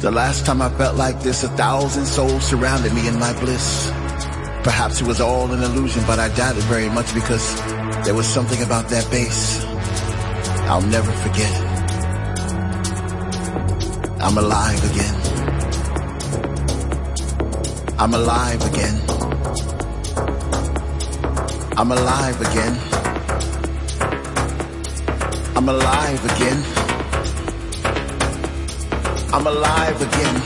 The last time I felt like this, a thousand souls surrounded me in my bliss. Perhaps it was all an illusion, but I doubt it very much because there was something about that bass I'll never forget. I'm alive again. I'm alive again. I'm alive again. I'm alive again. I'm alive again.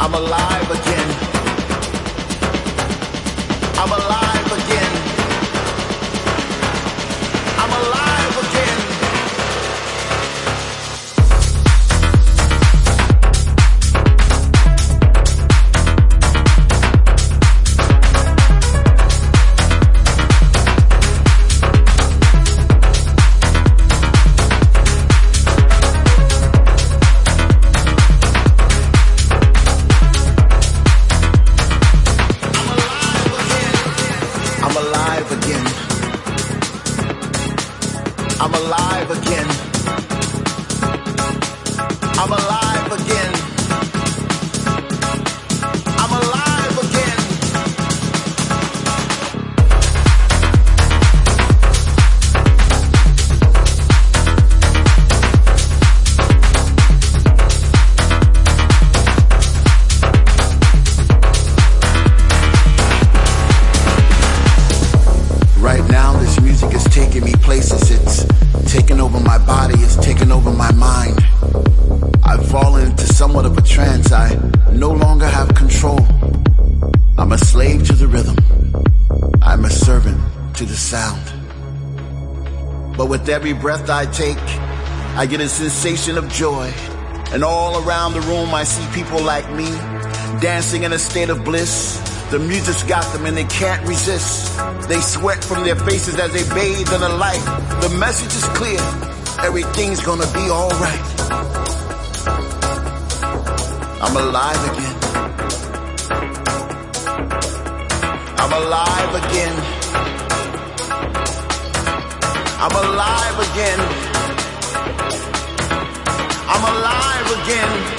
I'm alive again. I'm alive I'm alive again. I'm alive again. Over my body. It's taking over my mind. I've fallen into somewhat of a trance. I no longer have control. I'm a slave to the rhythm. I'm a servant to the sound. But with every breath I take, I get a sensation of joy. And all around the room, I see people like me dancing in a state of bliss. The music's got them and they can't resist. They sweat from their faces as they bathe in the light. The message is clear. Everything's gonna be alright. I'm alive again. I'm alive again. I'm alive again. I'm alive again.